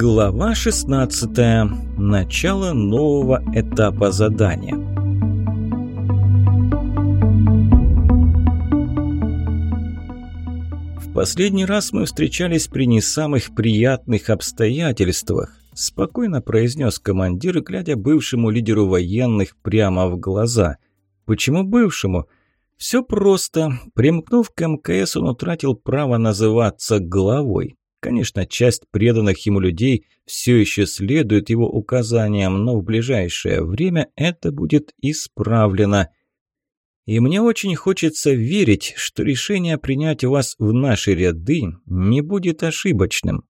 Глава 16. Начало нового этапа задания. В последний раз мы встречались при не самых приятных обстоятельствах, спокойно произнес командир, глядя бывшему лидеру военных прямо в глаза. Почему бывшему? Все просто. Примкнув к МКС, он утратил право называться главой. Конечно, часть преданных ему людей все еще следует его указаниям, но в ближайшее время это будет исправлено. И мне очень хочется верить, что решение принять вас в наши ряды не будет ошибочным.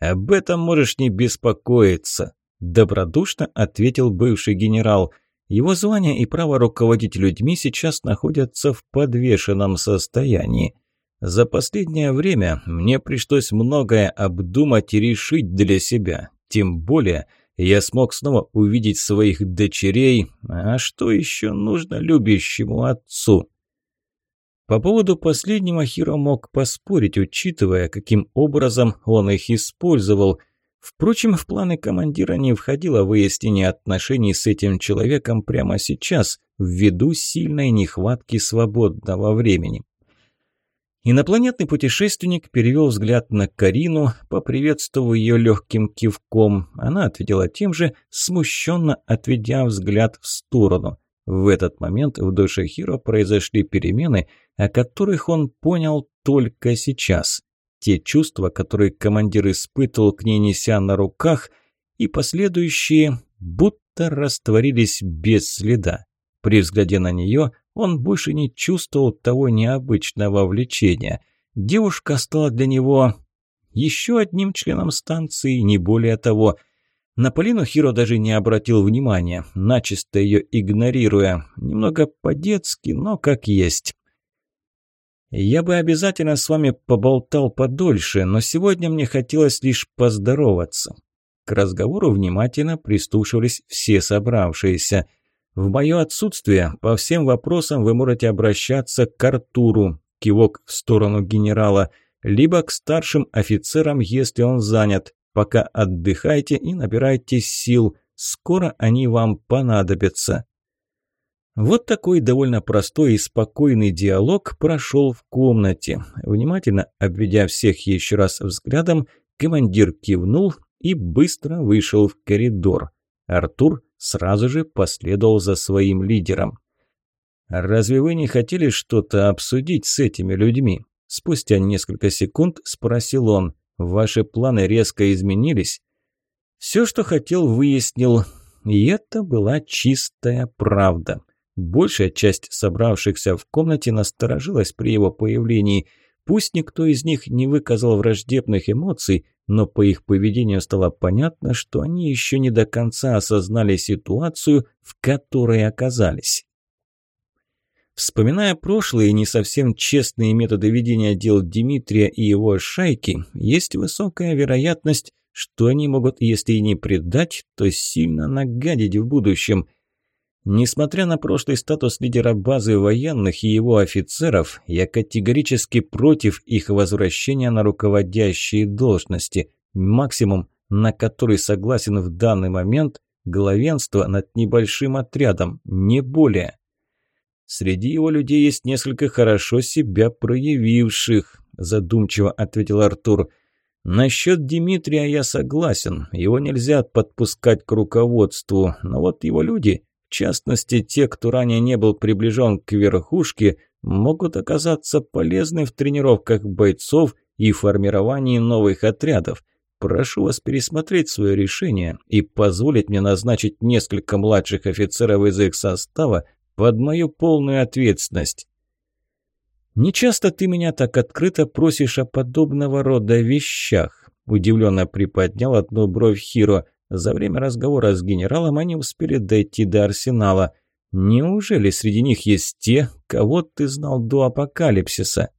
Об этом можешь не беспокоиться, добродушно ответил бывший генерал. Его звание и право руководить людьми сейчас находятся в подвешенном состоянии. За последнее время мне пришлось многое обдумать и решить для себя. Тем более я смог снова увидеть своих дочерей, а что еще нужно любящему отцу? По поводу последнего Хиро мог поспорить, учитывая, каким образом он их использовал. Впрочем, в планы командира не входило выяснение отношений с этим человеком прямо сейчас, ввиду сильной нехватки свободного времени. Инопланетный путешественник перевел взгляд на Карину, поприветствовав ее легким кивком. Она ответила тем же, смущенно отведя взгляд в сторону. В этот момент в душе Хиро произошли перемены, о которых он понял только сейчас. Те чувства, которые командир испытывал к ней, неся на руках, и последующие будто растворились без следа. При взгляде на нее он больше не чувствовал того необычного влечения. Девушка стала для него еще одним членом станции, не более того. На Полину Хиро даже не обратил внимания, начисто ее игнорируя. Немного по-детски, но как есть. «Я бы обязательно с вами поболтал подольше, но сегодня мне хотелось лишь поздороваться». К разговору внимательно прислушивались все собравшиеся – в мое отсутствие по всем вопросам вы можете обращаться к Артуру, кивок в сторону генерала, либо к старшим офицерам, если он занят. Пока отдыхайте и набирайте сил, скоро они вам понадобятся. Вот такой довольно простой и спокойный диалог прошел в комнате. Внимательно обведя всех еще раз взглядом, командир кивнул и быстро вышел в коридор. Артур сразу же последовал за своим лидером. «Разве вы не хотели что-то обсудить с этими людьми?» Спустя несколько секунд спросил он. «Ваши планы резко изменились?» Все, что хотел, выяснил. И это была чистая правда. Большая часть собравшихся в комнате насторожилась при его появлении – Пусть никто из них не выказал враждебных эмоций, но по их поведению стало понятно, что они еще не до конца осознали ситуацию, в которой оказались. Вспоминая прошлые не совсем честные методы ведения дел Дмитрия и его шайки, есть высокая вероятность, что они могут, если и не предать, то сильно нагадить в будущем – Несмотря на прошлый статус лидера базы военных и его офицеров, я категорически против их возвращения на руководящие должности. Максимум, на который согласен в данный момент, главенство над небольшим отрядом, не более. Среди его людей есть несколько хорошо себя проявивших, задумчиво ответил Артур. Насчет Дмитрия я согласен, его нельзя подпускать к руководству, но вот его люди в частности, те, кто ранее не был приближен к верхушке, могут оказаться полезны в тренировках бойцов и формировании новых отрядов. Прошу вас пересмотреть свое решение и позволить мне назначить несколько младших офицеров из их состава под мою полную ответственность. «Не часто ты меня так открыто просишь о подобного рода вещах», – удивленно приподнял одну бровь Хиро. За время разговора с генералом они успели дойти до арсенала. Неужели среди них есть те, кого ты знал до апокалипсиса?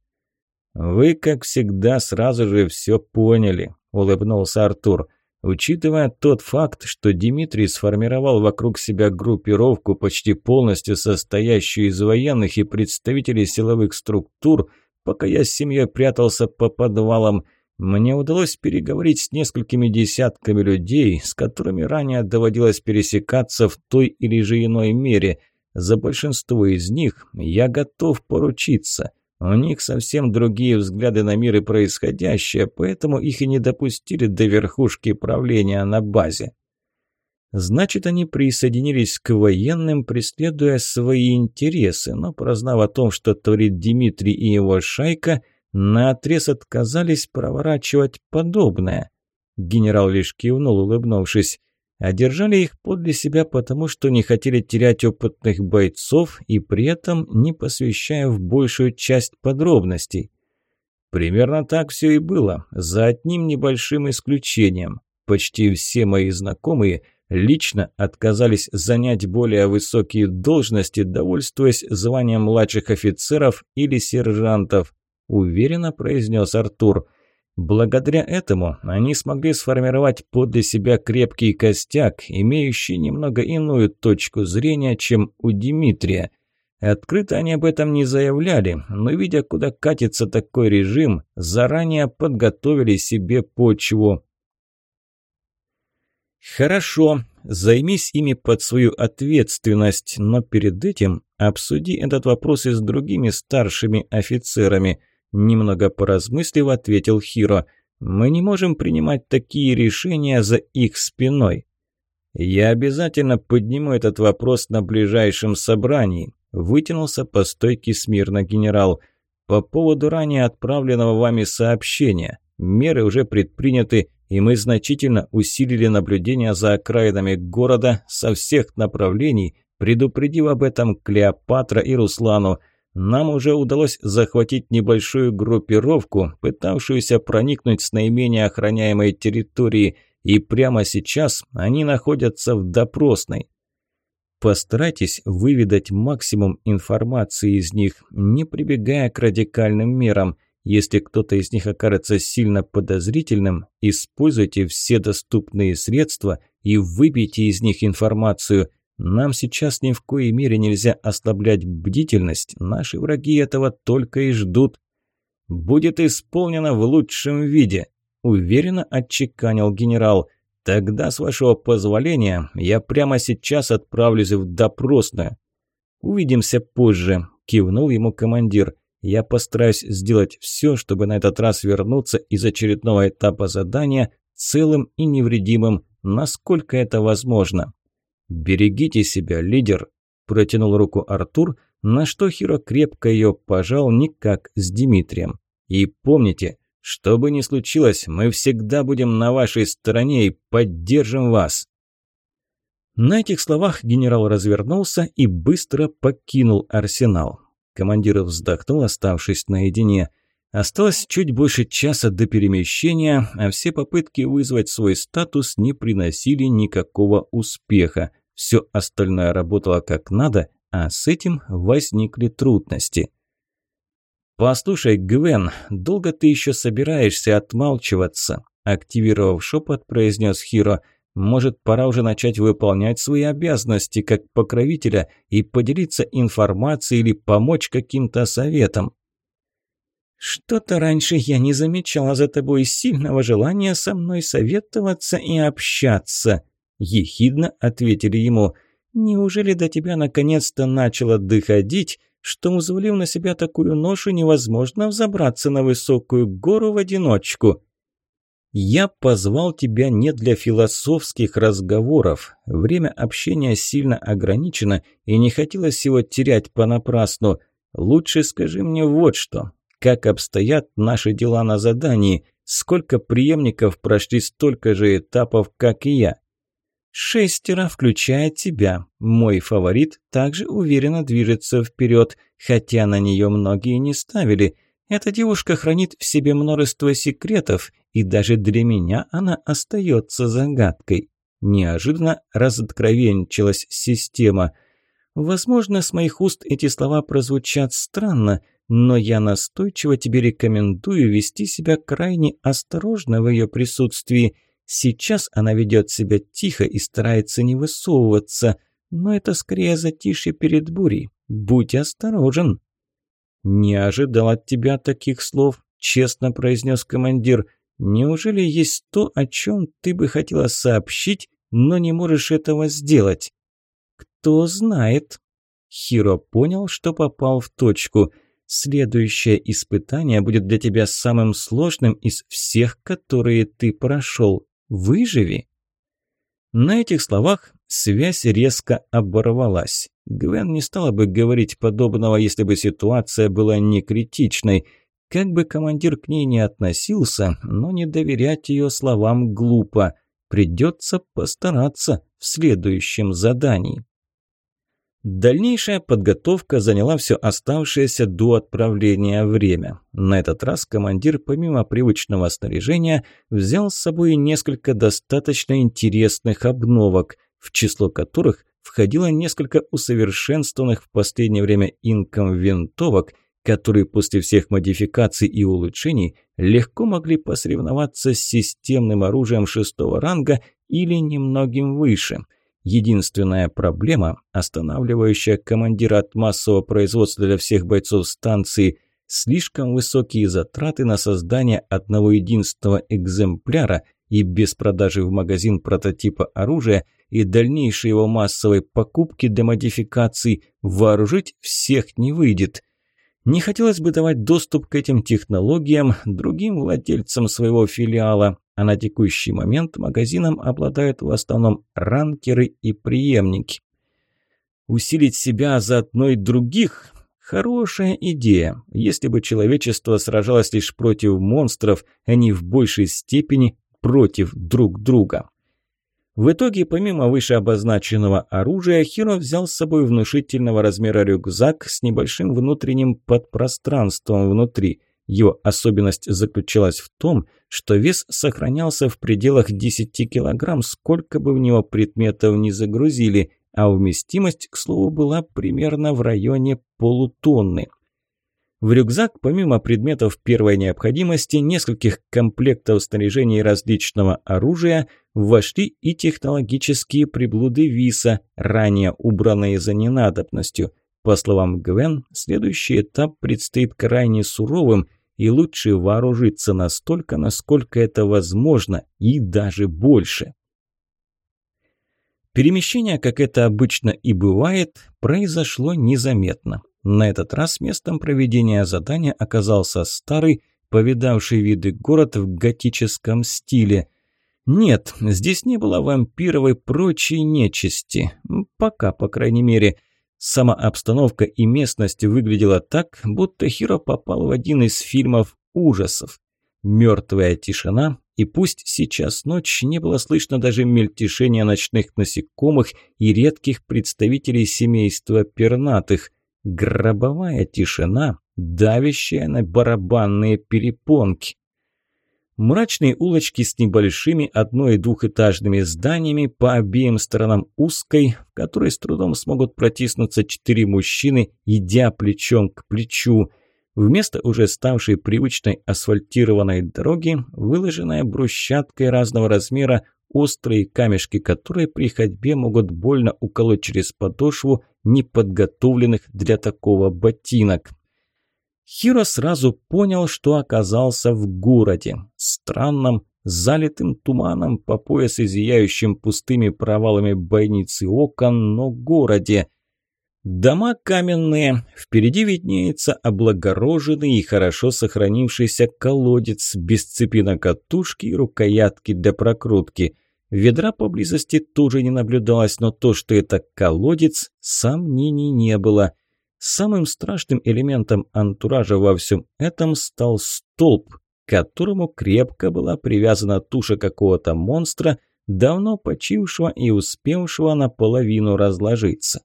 «Вы, как всегда, сразу же все поняли», – улыбнулся Артур. Учитывая тот факт, что Дмитрий сформировал вокруг себя группировку, почти полностью состоящую из военных и представителей силовых структур, пока я с семьей прятался по подвалам, Мне удалось переговорить с несколькими десятками людей, с которыми ранее доводилось пересекаться в той или же иной мере. За большинство из них я готов поручиться. У них совсем другие взгляды на мир и происходящее, поэтому их и не допустили до верхушки правления на базе. Значит, они присоединились к военным, преследуя свои интересы, но прознав о том, что творит Дмитрий и его шайка, наотрез отказались проворачивать подобное. Генерал лишь кивнул, улыбнувшись. Одержали их подле себя, потому что не хотели терять опытных бойцов и при этом не посвящая в большую часть подробностей. Примерно так все и было, за одним небольшим исключением. Почти все мои знакомые – лично отказались занять более высокие должности, довольствуясь званием младших офицеров или сержантов, уверенно произнес Артур. Благодаря этому они смогли сформировать подле себя крепкий костяк, имеющий немного иную точку зрения, чем у Дмитрия. Открыто они об этом не заявляли, но, видя, куда катится такой режим, заранее подготовили себе почву. «Хорошо, займись ими под свою ответственность, но перед этим обсуди этот вопрос и с другими старшими офицерами», немного поразмыслив, ответил Хиро. «Мы не можем принимать такие решения за их спиной». «Я обязательно подниму этот вопрос на ближайшем собрании», вытянулся по стойке смирно генерал. «По поводу ранее отправленного вами сообщения. Меры уже предприняты, и мы значительно усилили наблюдение за окраинами города со всех направлений, предупредив об этом Клеопатра и Руслану. Нам уже удалось захватить небольшую группировку, пытавшуюся проникнуть с наименее охраняемой территории, и прямо сейчас они находятся в допросной. Постарайтесь выведать максимум информации из них, не прибегая к радикальным мерам – если кто-то из них окажется сильно подозрительным, используйте все доступные средства и выбейте из них информацию. Нам сейчас ни в коей мере нельзя ослаблять бдительность, наши враги этого только и ждут. «Будет исполнено в лучшем виде», – уверенно отчеканил генерал. «Тогда, с вашего позволения, я прямо сейчас отправлюсь в допросную». «Увидимся позже», – кивнул ему командир. Я постараюсь сделать все, чтобы на этот раз вернуться из очередного этапа задания целым и невредимым, насколько это возможно. «Берегите себя, лидер!» – протянул руку Артур, на что Хиро крепко ее пожал, никак с Дмитрием. «И помните, что бы ни случилось, мы всегда будем на вашей стороне и поддержим вас!» На этих словах генерал развернулся и быстро покинул арсенал. Командир вздохнул, оставшись наедине. Осталось чуть больше часа до перемещения, а все попытки вызвать свой статус не приносили никакого успеха. Все остальное работало как надо, а с этим возникли трудности. «Послушай, Гвен, долго ты еще собираешься отмалчиваться?» Активировав шепот, произнес Хиро – может, пора уже начать выполнять свои обязанности как покровителя и поделиться информацией или помочь каким-то советом. «Что-то раньше я не замечала за тобой сильного желания со мной советоваться и общаться», – ехидно ответили ему. «Неужели до тебя наконец-то начало доходить, что, взвалив на себя такую ношу, невозможно взобраться на высокую гору в одиночку?» Я позвал тебя не для философских разговоров. Время общения сильно ограничено, и не хотелось его терять понапрасну. Лучше скажи мне вот что. Как обстоят наши дела на задании? Сколько преемников прошли столько же этапов, как и я? Шестеро, включая тебя. Мой фаворит также уверенно движется вперед, хотя на нее многие не ставили – эта девушка хранит в себе множество секретов, и даже для меня она остается загадкой. Неожиданно разоткровенчилась система. Возможно, с моих уст эти слова прозвучат странно, но я настойчиво тебе рекомендую вести себя крайне осторожно в ее присутствии. Сейчас она ведет себя тихо и старается не высовываться, но это скорее затишье перед бурей. Будь осторожен. «Не ожидал от тебя таких слов», – честно произнес командир. Неужели есть то, о чем ты бы хотела сообщить, но не можешь этого сделать? Кто знает. Хиро понял, что попал в точку. Следующее испытание будет для тебя самым сложным из всех, которые ты прошел. Выживи. На этих словах связь резко оборвалась. Гвен не стала бы говорить подобного, если бы ситуация была не критичной. Как бы командир к ней не относился, но не доверять ее словам глупо. Придется постараться в следующем задании. Дальнейшая подготовка заняла все оставшееся до отправления время. На этот раз командир, помимо привычного снаряжения, взял с собой несколько достаточно интересных обновок, в число которых входило несколько усовершенствованных в последнее время инком винтовок, которые после всех модификаций и улучшений легко могли посоревноваться с системным оружием шестого ранга или немногим выше – Единственная проблема, останавливающая командира от массового производства для всех бойцов станции, слишком высокие затраты на создание одного единственного экземпляра и без продажи в магазин прототипа оружия и дальнейшей его массовой покупки для модификаций вооружить всех не выйдет. Не хотелось бы давать доступ к этим технологиям другим владельцам своего филиала, а на текущий момент магазином обладают в основном ранкеры и преемники. Усилить себя за одной других – хорошая идея, если бы человечество сражалось лишь против монстров, а не в большей степени против друг друга. В итоге, помимо вышеобозначенного оружия, Хиро взял с собой внушительного размера рюкзак с небольшим внутренним подпространством внутри. Его особенность заключалась в том, что вес сохранялся в пределах 10 килограмм, сколько бы в него предметов не загрузили, а вместимость, к слову, была примерно в районе полутонны. В рюкзак, помимо предметов первой необходимости, нескольких комплектов снаряжения и различного оружия, вошли и технологические приблуды ВИСа, ранее убранные за ненадобностью. По словам Гвен, следующий этап предстоит крайне суровым, и лучше вооружиться настолько, насколько это возможно, и даже больше. Перемещение, как это обычно и бывает, произошло незаметно. На этот раз местом проведения задания оказался старый, повидавший виды город в готическом стиле. Нет, здесь не было вампиров и прочей нечисти. Пока, по крайней мере. Сама обстановка и местность выглядела так, будто Хиро попал в один из фильмов ужасов. Мертвая тишина, и пусть сейчас ночь, не было слышно даже мельтешения ночных насекомых и редких представителей семейства пернатых. Гробовая тишина, давящая на барабанные перепонки. Мрачные улочки с небольшими одно- и двухэтажными зданиями по обеим сторонам узкой, в которой с трудом смогут протиснуться четыре мужчины, идя плечом к плечу. Вместо уже ставшей привычной асфальтированной дороги, выложенная брусчаткой разного размера, острые камешки которой при ходьбе могут больно уколоть через подошву неподготовленных для такого ботинок. Хиро сразу понял, что оказался в городе, странном, залитым туманом по пояс и зияющим пустыми провалами бойницы окон, но городе. Дома каменные, впереди виднеется облагороженный и хорошо сохранившийся колодец без цепи на катушке и рукоятки для прокрутки. Ведра поблизости тоже не наблюдалось, но то, что это колодец, сомнений не было – Самым страшным элементом антуража во всем этом стал столб, к которому крепко была привязана туша какого-то монстра, давно почившего и успевшего наполовину разложиться.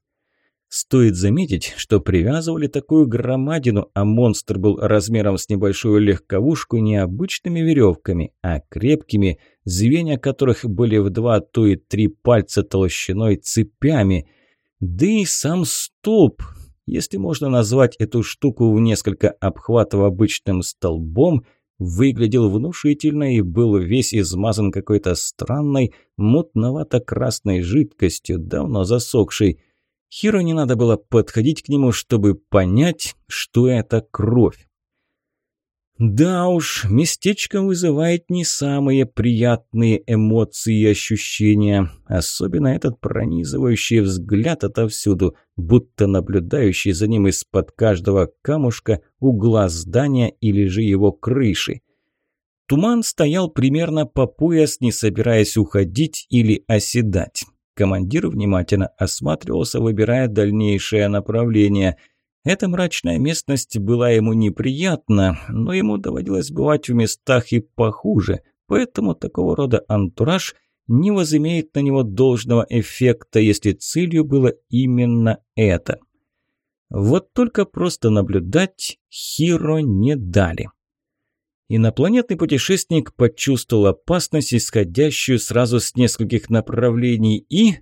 Стоит заметить, что привязывали такую громадину, а монстр был размером с небольшую легковушку не обычными веревками, а крепкими, звенья которых были в два, то и три пальца толщиной цепями. Да и сам столб если можно назвать эту штуку в несколько обхватов обычным столбом, выглядел внушительно и был весь измазан какой-то странной, мутновато-красной жидкостью, давно засохшей. Хиро не надо было подходить к нему, чтобы понять, что это кровь. Да уж, местечко вызывает не самые приятные эмоции и ощущения, особенно этот пронизывающий взгляд отовсюду, будто наблюдающий за ним из-под каждого камушка, угла здания или же его крыши. Туман стоял примерно по пояс, не собираясь уходить или оседать. Командир внимательно осматривался, выбирая дальнейшее направление – эта мрачная местность была ему неприятна, но ему доводилось бывать в местах и похуже, поэтому такого рода антураж не возымеет на него должного эффекта, если целью было именно это. Вот только просто наблюдать Хиро не дали. Инопланетный путешественник почувствовал опасность, исходящую сразу с нескольких направлений, и...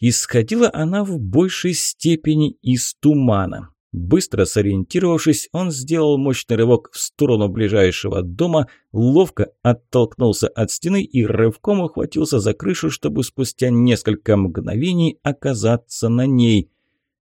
Исходила она в большей степени из тумана. Быстро сориентировавшись, он сделал мощный рывок в сторону ближайшего дома, ловко оттолкнулся от стены и рывком ухватился за крышу, чтобы спустя несколько мгновений оказаться на ней.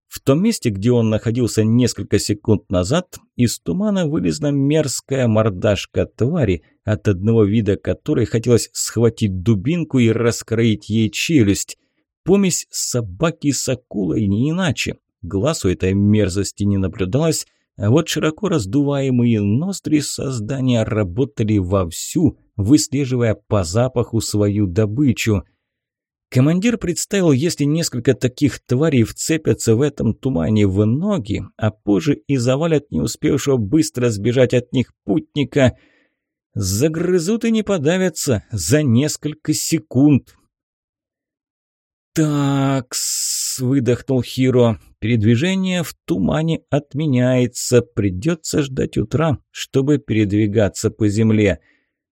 В том месте, где он находился несколько секунд назад, из тумана вылезла мерзкая мордашка твари, от одного вида которой хотелось схватить дубинку и раскроить ей челюсть. Помесь собаки с акулой не иначе. Глаз у этой мерзости не наблюдалось, а вот широко раздуваемые ноздри создания работали вовсю, выслеживая по запаху свою добычу. Командир представил, если несколько таких тварей вцепятся в этом тумане в ноги, а позже и завалят не успевшего быстро сбежать от них путника, загрызут и не подавятся за несколько секунд. «Такс», — выдохнул Хиро, — «передвижение в тумане отменяется, придется ждать утра, чтобы передвигаться по земле».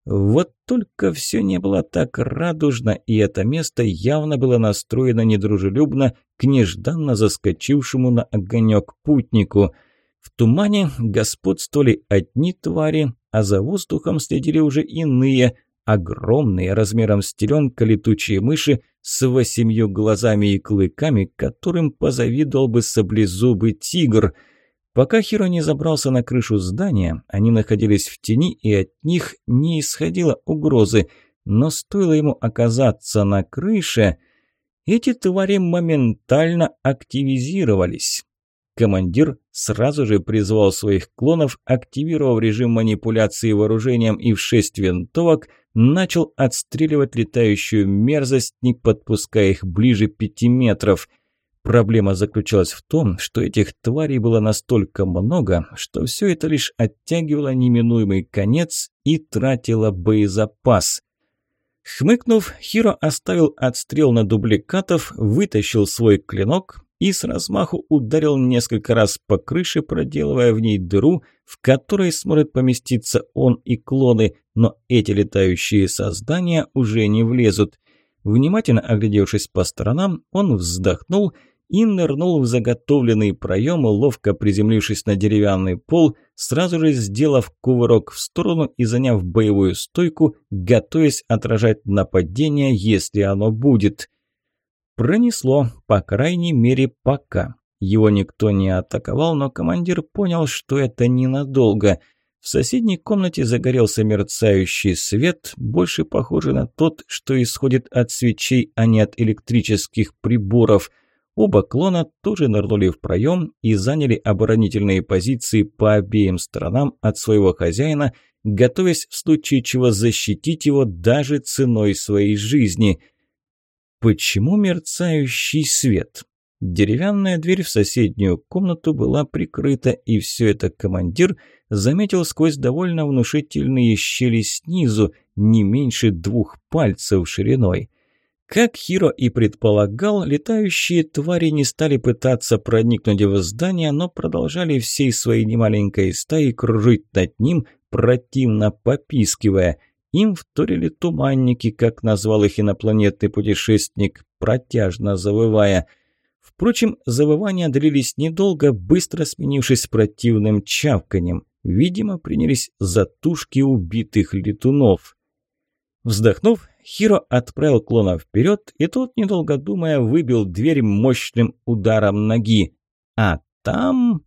Вот только все не было так радужно, и это место явно было настроено недружелюбно к нежданно заскочившему на огонек путнику. В тумане господствовали одни твари, а за воздухом следили уже иные – огромные, размером с теленка летучие мыши с восемью глазами и клыками, которым позавидовал бы саблезубый тигр. Пока Хиро не забрался на крышу здания, они находились в тени, и от них не исходило угрозы, но стоило ему оказаться на крыше, эти твари моментально активизировались. Командир сразу же призвал своих клонов, активировав режим манипуляции вооружением и в шесть винтовок, начал отстреливать летающую мерзость, не подпуская их ближе пяти метров. Проблема заключалась в том, что этих тварей было настолько много, что все это лишь оттягивало неминуемый конец и тратило боезапас. Хмыкнув, Хиро оставил отстрел на дубликатов, вытащил свой клинок и с размаху ударил несколько раз по крыше, проделывая в ней дыру, в которой сможет поместиться он и клоны, но эти летающие создания уже не влезут. Внимательно оглядевшись по сторонам, он вздохнул и нырнул в заготовленный проем, ловко приземлившись на деревянный пол, сразу же сделав кувырок в сторону и заняв боевую стойку, готовясь отражать нападение, если оно будет. Пронесло, по крайней мере, пока. Его никто не атаковал, но командир понял, что это ненадолго. В соседней комнате загорелся мерцающий свет, больше похожий на тот, что исходит от свечей, а не от электрических приборов. Оба клона тоже нырнули в проем и заняли оборонительные позиции по обеим сторонам от своего хозяина, готовясь в случае чего защитить его даже ценой своей жизни – Почему мерцающий свет? Деревянная дверь в соседнюю комнату была прикрыта, и все это командир заметил сквозь довольно внушительные щели снизу, не меньше двух пальцев шириной. Как Хиро и предполагал, летающие твари не стали пытаться проникнуть в здание, но продолжали всей своей немаленькой стаей кружить над ним, противно попискивая – им вторили туманники, как назвал их инопланетный путешественник, протяжно завывая. Впрочем, завывания длились недолго, быстро сменившись противным чавканем. Видимо, принялись за тушки убитых летунов. Вздохнув, Хиро отправил клона вперед, и тот, недолго думая, выбил дверь мощным ударом ноги. А там...